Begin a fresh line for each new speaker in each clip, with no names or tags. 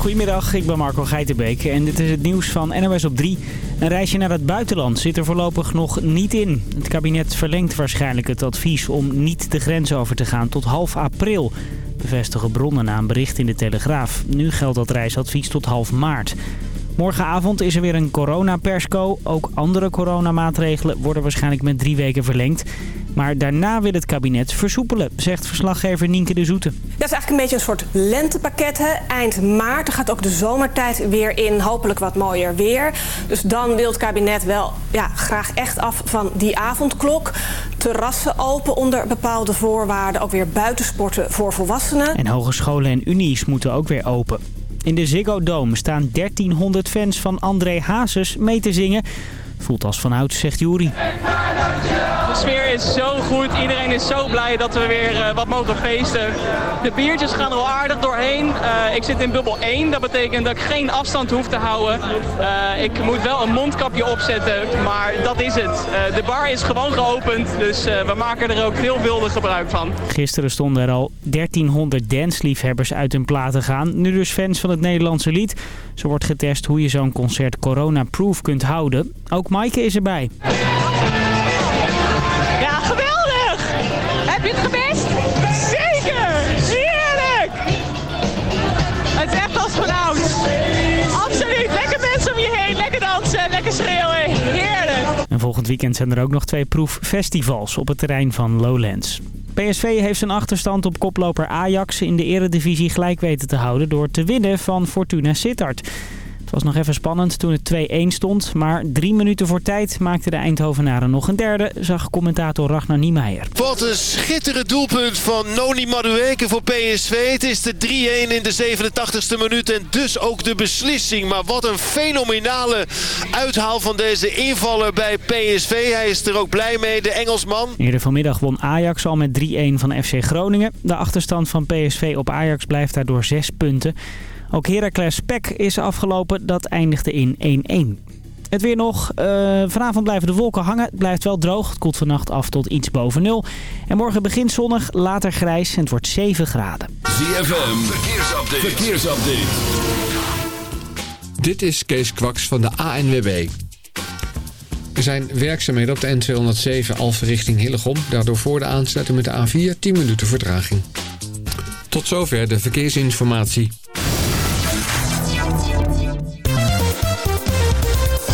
Goedemiddag, ik ben Marco Geitenbeek en dit is het nieuws van NOS op 3. Een reisje naar het buitenland zit er voorlopig nog niet in. Het kabinet verlengt waarschijnlijk het advies om niet de grens over te gaan tot half april. Bevestigen bronnen na een bericht in de Telegraaf. Nu geldt dat reisadvies tot half maart. Morgenavond is er weer een coronapersco. Ook andere coronamaatregelen worden waarschijnlijk met drie weken verlengd. Maar daarna wil het kabinet versoepelen, zegt verslaggever Nienke de Zoete.
Dat is eigenlijk een beetje een soort lentepakket. Hè? Eind maart gaat ook de zomertijd weer in. Hopelijk wat mooier weer. Dus dan wil het kabinet wel ja, graag echt af van die avondklok. Terrassen open onder bepaalde voorwaarden. Ook weer buitensporten voor volwassenen.
En hogescholen en unies moeten ook weer open. In de Ziggo Dome staan 1300 fans van André Hazes mee te zingen. Voelt als vanouds, zegt Juri.
De sfeer is zo goed. Iedereen is zo blij dat we weer uh, wat mogen feesten. De biertjes gaan er al aardig doorheen. Uh, ik zit in bubbel 1. Dat betekent dat ik geen afstand hoef te houden. Uh, ik moet wel een mondkapje opzetten, maar dat is het. de bar is gewoon geopend, dus we maken er ook veelvuldig gebruik van.
Gisteren stonden er al 1300 dansliefhebbers uit hun platen gaan. Nu dus fans van het Nederlandse lied. Zo wordt getest hoe je zo'n concert corona-proof kunt houden. Ook Maaike is erbij.
Ja, geweldig! Heb je het gemist? Zeker! Heerlijk! Het is echt als vanouds. Absoluut. Lekker mensen om je heen. Lekker dansen. Lekker schreeuwen. Heerlijk.
En volgend weekend zijn er ook nog twee proeffestivals op het terrein van Lowlands. PSV heeft zijn achterstand op koploper Ajax in de eredivisie gelijk weten te houden door te winnen van Fortuna Sittard. Het was nog even spannend toen het 2-1 stond. Maar drie minuten voor tijd maakten de Eindhovenaren nog een derde, zag commentator Ragnar Niemeyer.
Wat een schitterend doelpunt van Noni Madueke voor PSV. Het is de 3-1 in de 87ste minuut en dus ook de beslissing. Maar wat een fenomenale uithaal van deze invaller bij PSV. Hij is er ook blij mee, de Engelsman.
Eerder vanmiddag won Ajax al met 3-1 van FC Groningen. De achterstand van PSV op Ajax blijft daardoor 6 punten. Ook Heracles Pek is afgelopen. Dat eindigde in 1-1. Het weer nog. Uh, vanavond blijven de wolken hangen. Het blijft wel droog. Het koelt vannacht af tot iets boven nul. En morgen begint zonnig, later grijs en het wordt 7 graden.
ZFM, verkeersupdate. verkeersupdate.
Dit is Kees Kwaks van de ANWB. Er zijn werkzaamheden op de N207 Alphen richting Hillegom. Daardoor voor de aansluiting met de A4 10 minuten vertraging. Tot zover de verkeersinformatie.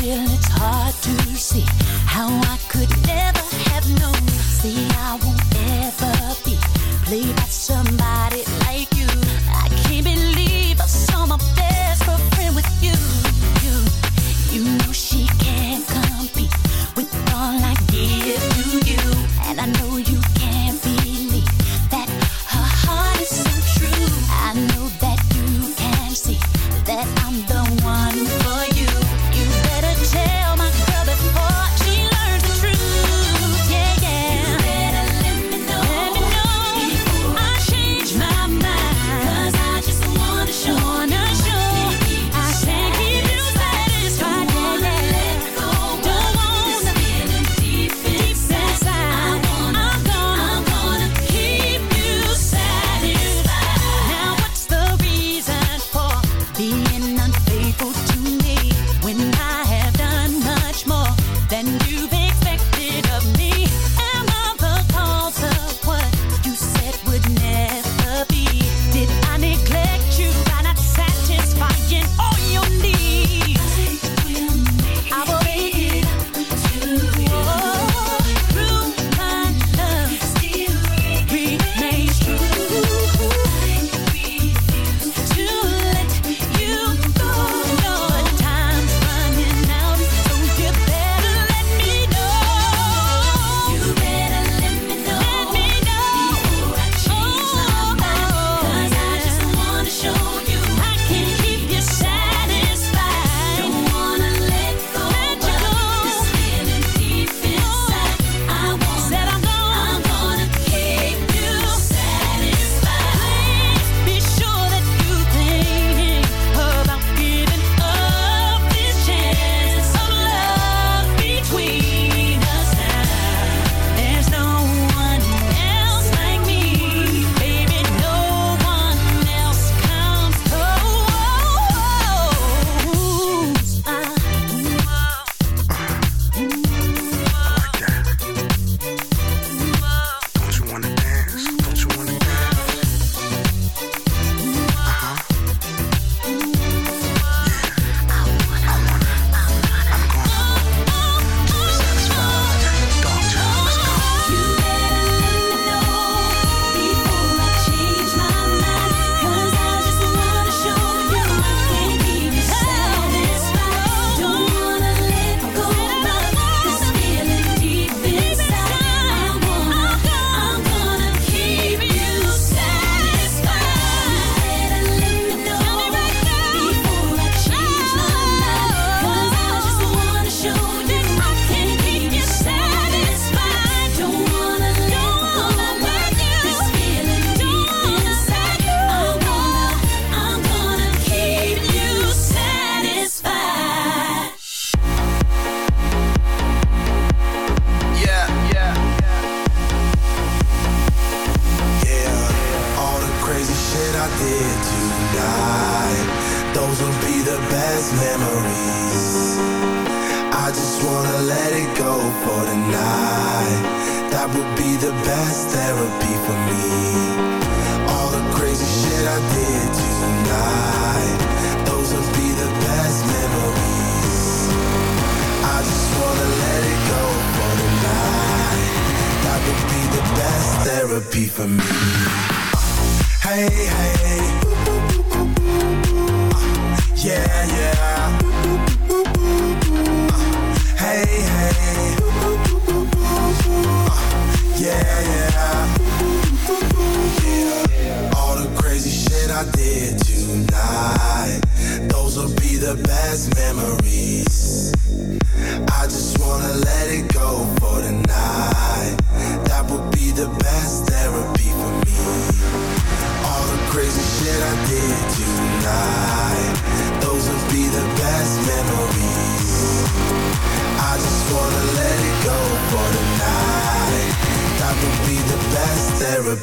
Still it's hard to see how I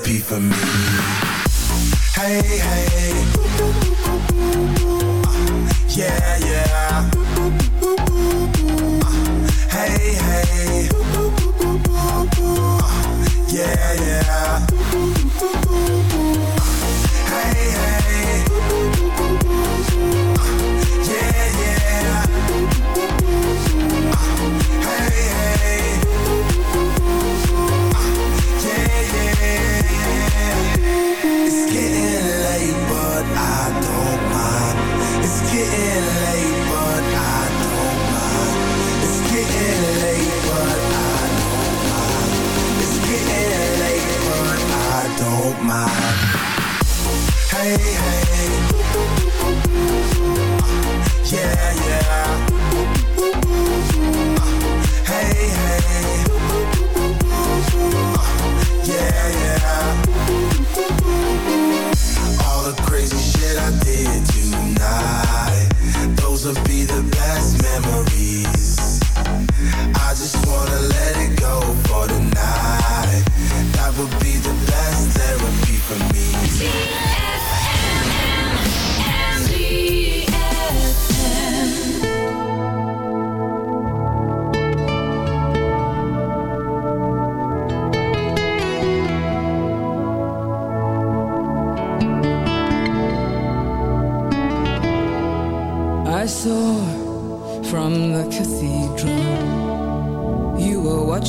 therapy for me. Hey, hey. Yeah, yeah. Hey, hey. Yeah, yeah. Don't mind. Hey, hey.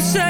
You say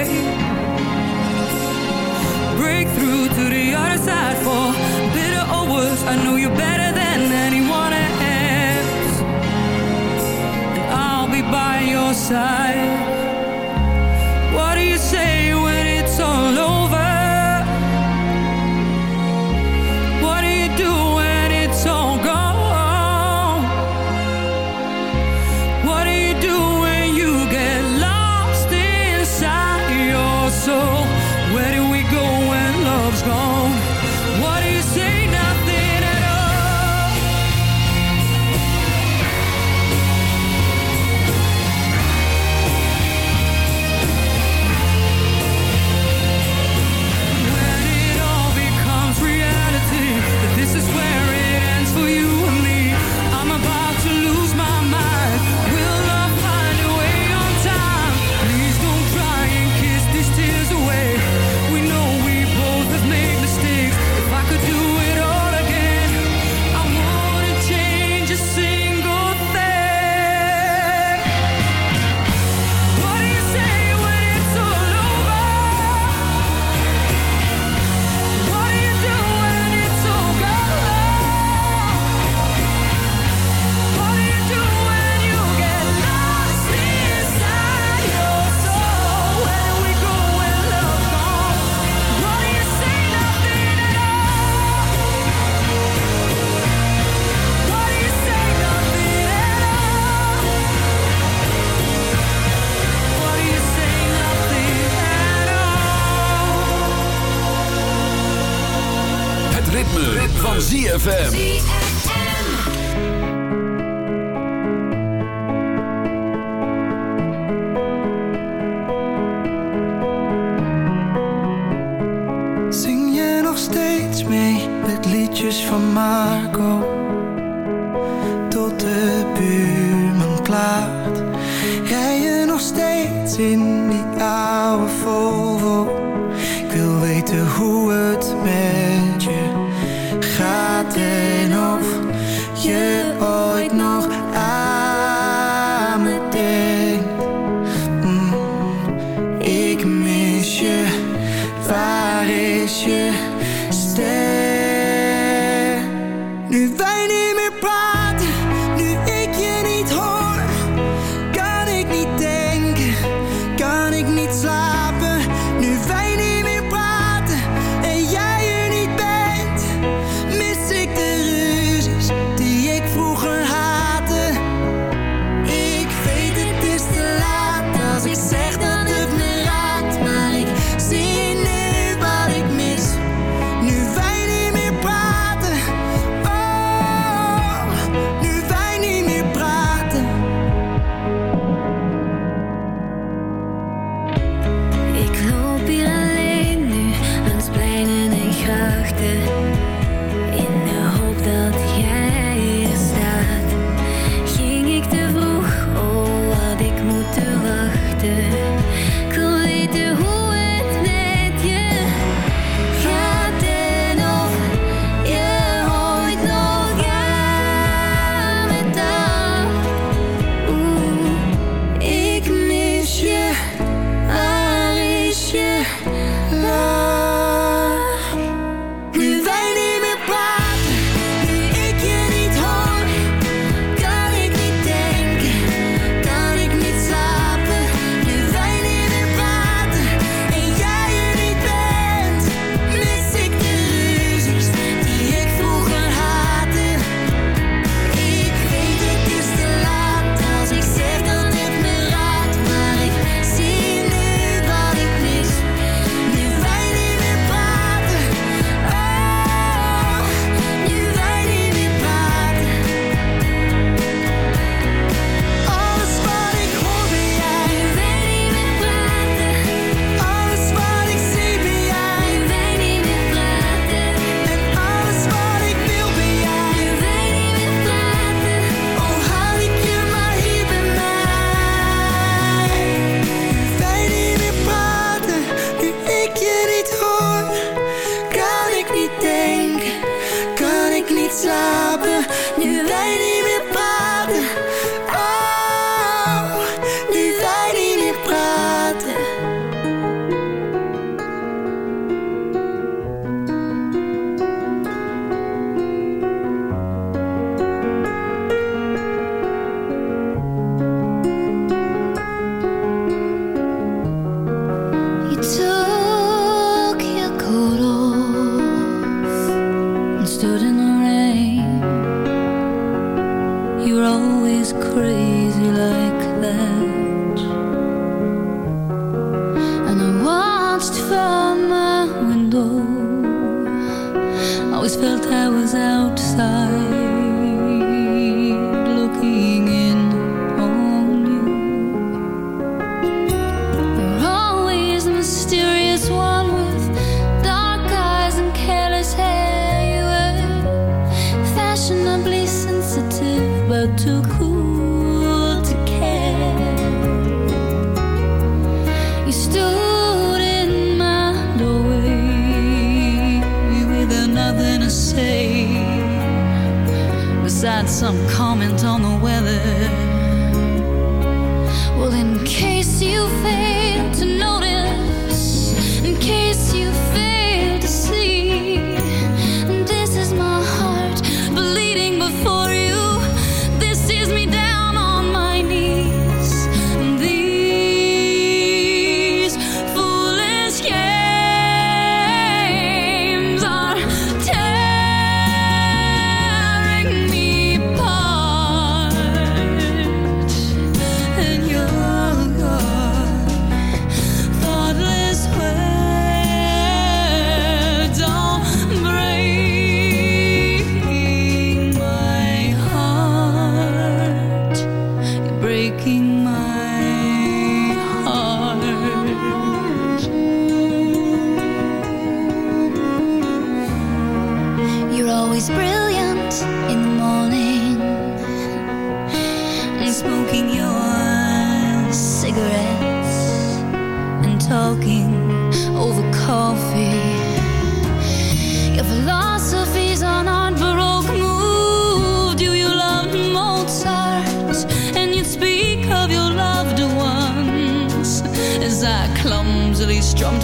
to the other side for bitter or worse. I know you better than anyone else, and I'll be by your side.
ZFM.
to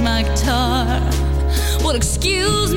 my guitar. Well, excuse me,